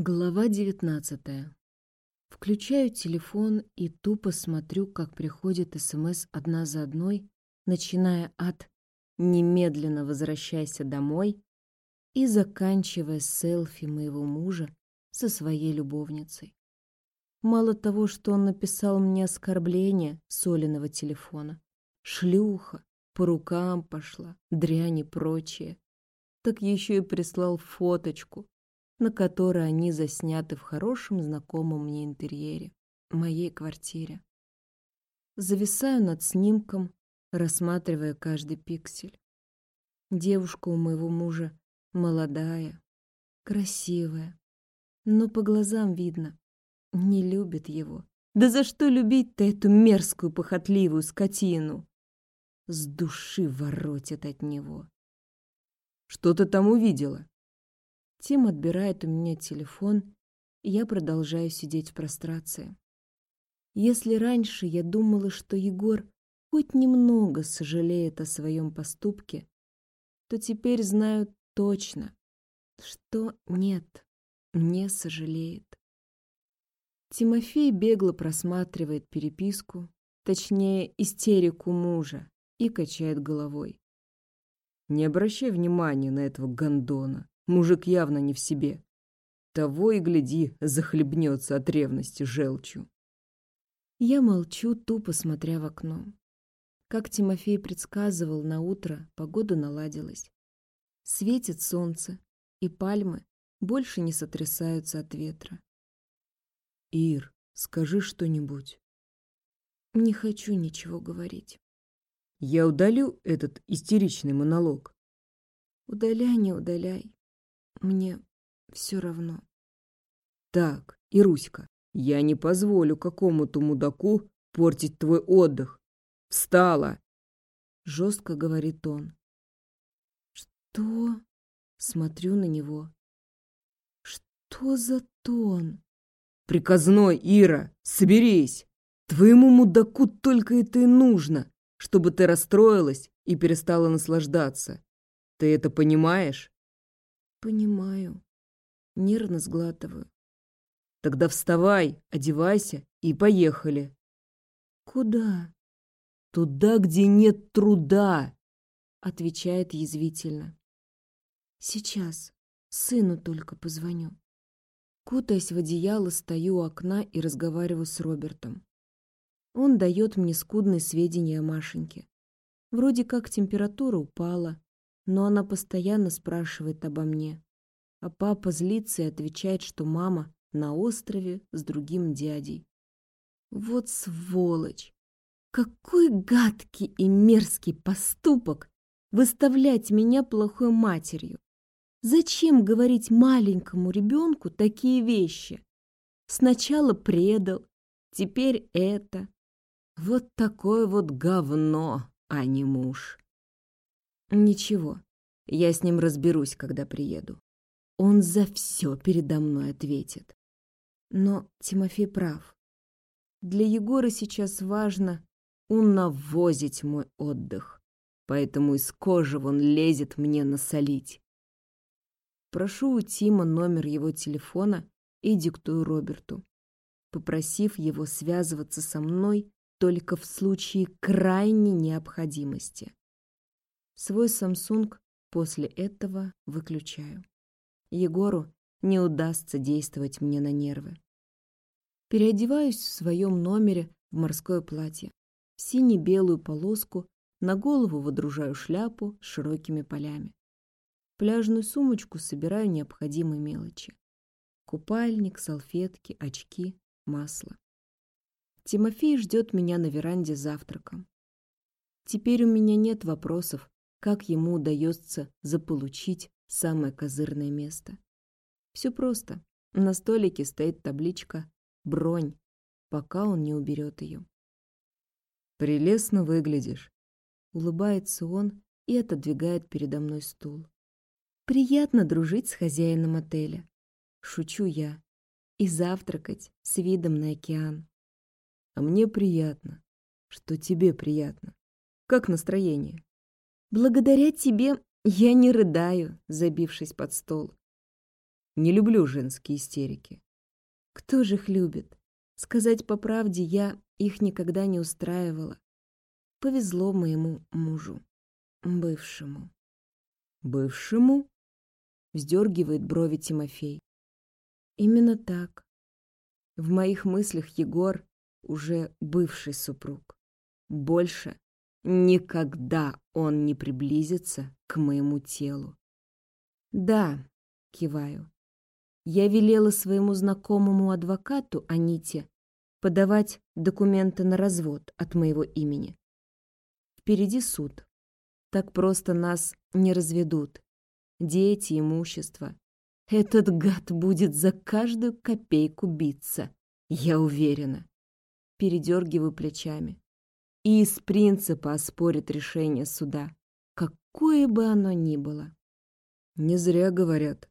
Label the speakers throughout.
Speaker 1: Глава девятнадцатая. Включаю телефон и тупо смотрю, как приходит СМС одна за одной, начиная от «немедленно возвращайся домой» и заканчивая селфи моего мужа со своей любовницей. Мало того, что он написал мне оскорбление с Олиного телефона, шлюха, по рукам пошла, дрянь и прочее, так еще и прислал фоточку, на которой они засняты в хорошем знакомом мне интерьере, моей квартире. Зависаю над снимком, рассматривая каждый пиксель. Девушка у моего мужа молодая, красивая, но по глазам видно, не любит его. Да за что любить-то эту мерзкую похотливую скотину? С души воротит от него.
Speaker 2: Что ты там увидела?
Speaker 1: Тим отбирает у меня телефон, и я продолжаю сидеть в прострации. Если раньше я думала, что Егор хоть немного сожалеет о своем поступке, то теперь знаю точно, что нет, не сожалеет. Тимофей бегло просматривает переписку, точнее, истерику мужа, и качает головой.
Speaker 2: Не обращай внимания на этого гондона. Мужик явно не в себе. Того и гляди, захлебнется от ревности желчью.
Speaker 1: Я молчу, тупо смотря в окно. Как Тимофей предсказывал, на утро погода наладилась. Светит солнце, и пальмы больше не сотрясаются от ветра.
Speaker 2: «Ир, скажи что-нибудь».
Speaker 1: Не хочу ничего говорить.
Speaker 2: Я удалю этот истеричный монолог.
Speaker 1: Удаляй, не удаляй. Мне все равно.
Speaker 2: Так, Ируська, я не позволю какому-то мудаку портить твой отдых. Встала!
Speaker 1: Жестко говорит он. Что? Смотрю на него. Что за тон?
Speaker 2: Приказной, Ира, соберись. Твоему мудаку только это и нужно, чтобы ты расстроилась и перестала наслаждаться. Ты это понимаешь?
Speaker 1: Понимаю. Нервно сглатываю.
Speaker 2: Тогда вставай, одевайся и поехали.
Speaker 1: Куда?
Speaker 2: Туда, где нет труда,
Speaker 1: отвечает язвительно. Сейчас. Сыну только позвоню. Кутаясь в одеяло, стою у окна и разговариваю с Робертом. Он дает мне скудные сведения о Машеньке. Вроде как температура упала, но она постоянно спрашивает обо мне. А папа злится и отвечает, что мама на острове с другим дядей. Вот сволочь! Какой гадкий и мерзкий поступок выставлять меня плохой матерью. Зачем говорить маленькому ребенку такие вещи? Сначала предал, теперь это. Вот такое вот говно, а не муж. Ничего, я с ним разберусь, когда приеду. Он за все передо мной ответит. Но Тимофей прав. Для Егора сейчас важно унавозить мой отдых, поэтому из кожи он лезет мне насолить. Прошу у Тима номер его телефона и диктую Роберту, попросив его связываться со мной только в случае крайней необходимости. Свой Samsung после этого выключаю. Егору не удастся действовать мне на нервы. Переодеваюсь в своем номере в морское платье, в сине-белую полоску, на голову водружаю шляпу с широкими полями. Пляжную сумочку собираю необходимые мелочи. Купальник, салфетки, очки, масло. Тимофей ждет меня на веранде завтраком. Теперь у меня нет вопросов, как ему удается заполучить самое козырное место. Все просто. На столике стоит табличка «Бронь», пока он не уберет ее.
Speaker 2: «Прелестно выглядишь», —
Speaker 1: улыбается он и отодвигает передо мной стул. «Приятно дружить с хозяином отеля», — шучу я, «и завтракать с видом на океан».
Speaker 2: А мне приятно, что тебе приятно. Как настроение?
Speaker 1: Благодаря тебе я не рыдаю, забившись под стол.
Speaker 2: Не люблю женские истерики.
Speaker 1: Кто же их любит? Сказать по правде, я их никогда не устраивала. Повезло моему мужу, бывшему.
Speaker 2: Бывшему? Вздергивает брови Тимофей.
Speaker 1: Именно так. В моих мыслях Егор уже бывший супруг. Больше никогда он не приблизится к моему телу. Да, киваю. Я велела своему знакомому адвокату Аните подавать документы на развод от моего имени. Впереди суд. Так просто нас не разведут. Дети, имущество. Этот гад будет за каждую копейку биться, я уверена. Передергиваю плечами. И из принципа оспорит решение суда, какое бы оно ни было.
Speaker 2: Не зря говорят,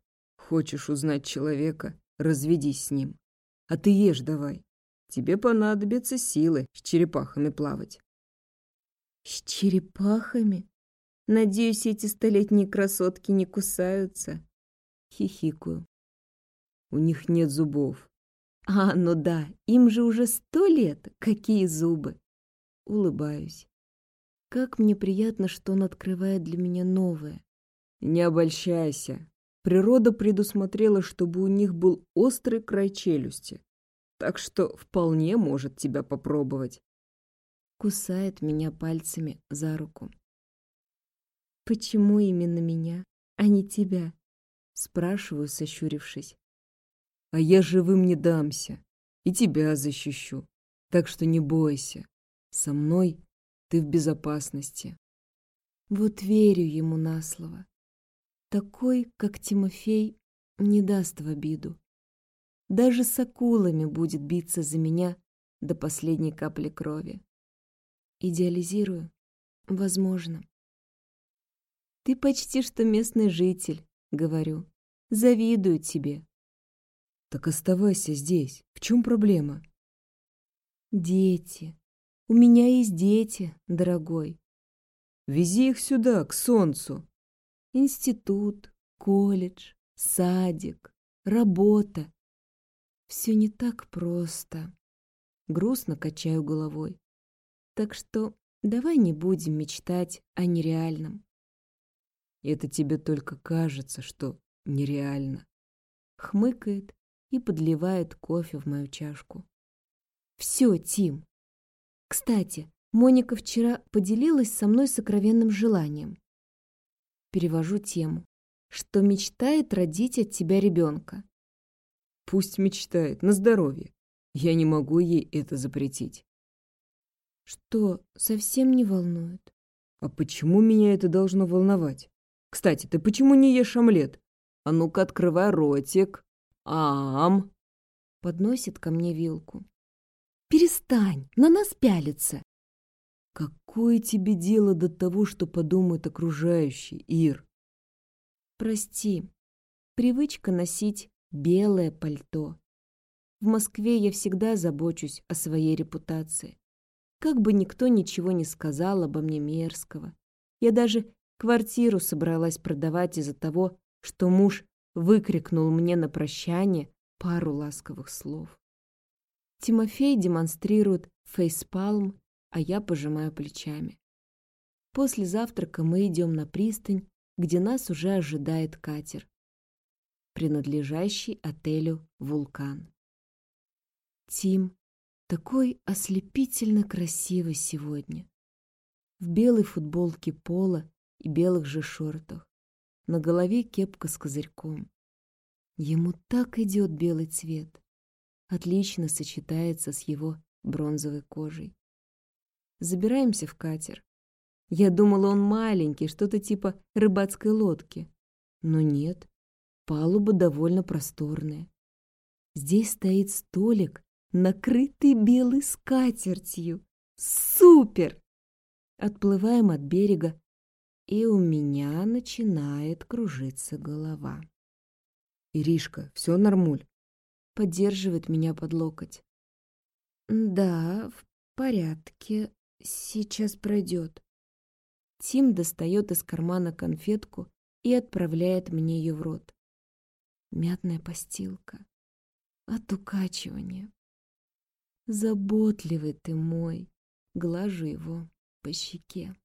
Speaker 2: Хочешь узнать человека, разведись с ним. А ты ешь давай. Тебе понадобятся силы с черепахами плавать.
Speaker 1: С черепахами? Надеюсь, эти столетние красотки не кусаются. Хихикаю.
Speaker 2: У них нет зубов.
Speaker 1: А, ну да, им же уже сто лет. Какие зубы? Улыбаюсь. Как мне приятно, что он открывает для меня новое.
Speaker 2: Не обольщайся. Природа предусмотрела, чтобы у них был острый край челюсти, так что вполне может тебя попробовать.
Speaker 1: Кусает меня пальцами за руку. «Почему именно меня, а не тебя?» Спрашиваю, сощурившись.
Speaker 2: «А я живым не дамся и тебя защищу, так что не бойся. Со мной ты в безопасности».
Speaker 1: Вот верю ему на слово. Такой, как Тимофей, не даст в обиду. Даже с акулами будет биться за меня до последней капли крови. Идеализирую? Возможно. Ты почти что местный житель, говорю. Завидую тебе.
Speaker 2: Так оставайся здесь. В чем проблема?
Speaker 1: Дети. У меня есть дети, дорогой.
Speaker 2: Вези их сюда, к солнцу.
Speaker 1: Институт, колледж, садик, работа. Все не так просто. Грустно качаю головой. Так что давай не будем мечтать о нереальном.
Speaker 2: Это тебе только кажется, что нереально.
Speaker 1: Хмыкает и подливает кофе в мою чашку. Все, Тим. Кстати, Моника вчера поделилась со мной сокровенным желанием перевожу тему, что мечтает родить от тебя ребенка.
Speaker 2: Пусть мечтает, на здоровье. Я не могу ей это запретить.
Speaker 1: Что, совсем не волнует?
Speaker 2: А почему меня это должно волновать? Кстати, ты почему не ешь омлет? А ну-ка, открывай ротик. Ам!
Speaker 1: Подносит ко мне вилку. Перестань, на нас пялится.
Speaker 2: Какое тебе дело до того, что подумают окружающие, Ир?
Speaker 1: Прости, привычка носить белое пальто. В Москве я всегда забочусь о своей репутации. Как бы никто ничего не сказал обо мне мерзкого. Я даже квартиру собралась продавать из-за того, что муж выкрикнул мне на прощание пару ласковых слов. Тимофей демонстрирует фейспалм а я пожимаю плечами. После завтрака мы идем на пристань, где нас уже ожидает катер, принадлежащий отелю «Вулкан». Тим такой ослепительно красивый сегодня. В белой футболке пола и белых же шортах. На голове кепка с козырьком. Ему так идет белый цвет. Отлично сочетается с его бронзовой кожей. Забираемся в катер. Я думала, он маленький, что-то типа рыбацкой лодки. Но нет, палуба довольно просторная. Здесь стоит столик, накрытый белой скатертью. Супер! Отплываем от берега, и у меня начинает кружиться голова.
Speaker 2: «Иришка, все нормуль?»
Speaker 1: Поддерживает меня под локоть. «Да, в порядке, Сейчас пройдет. Тим достает из кармана конфетку и отправляет мне ее в рот. мятная постилка от укачивания. Заботливый ты мой, глажу его по щеке.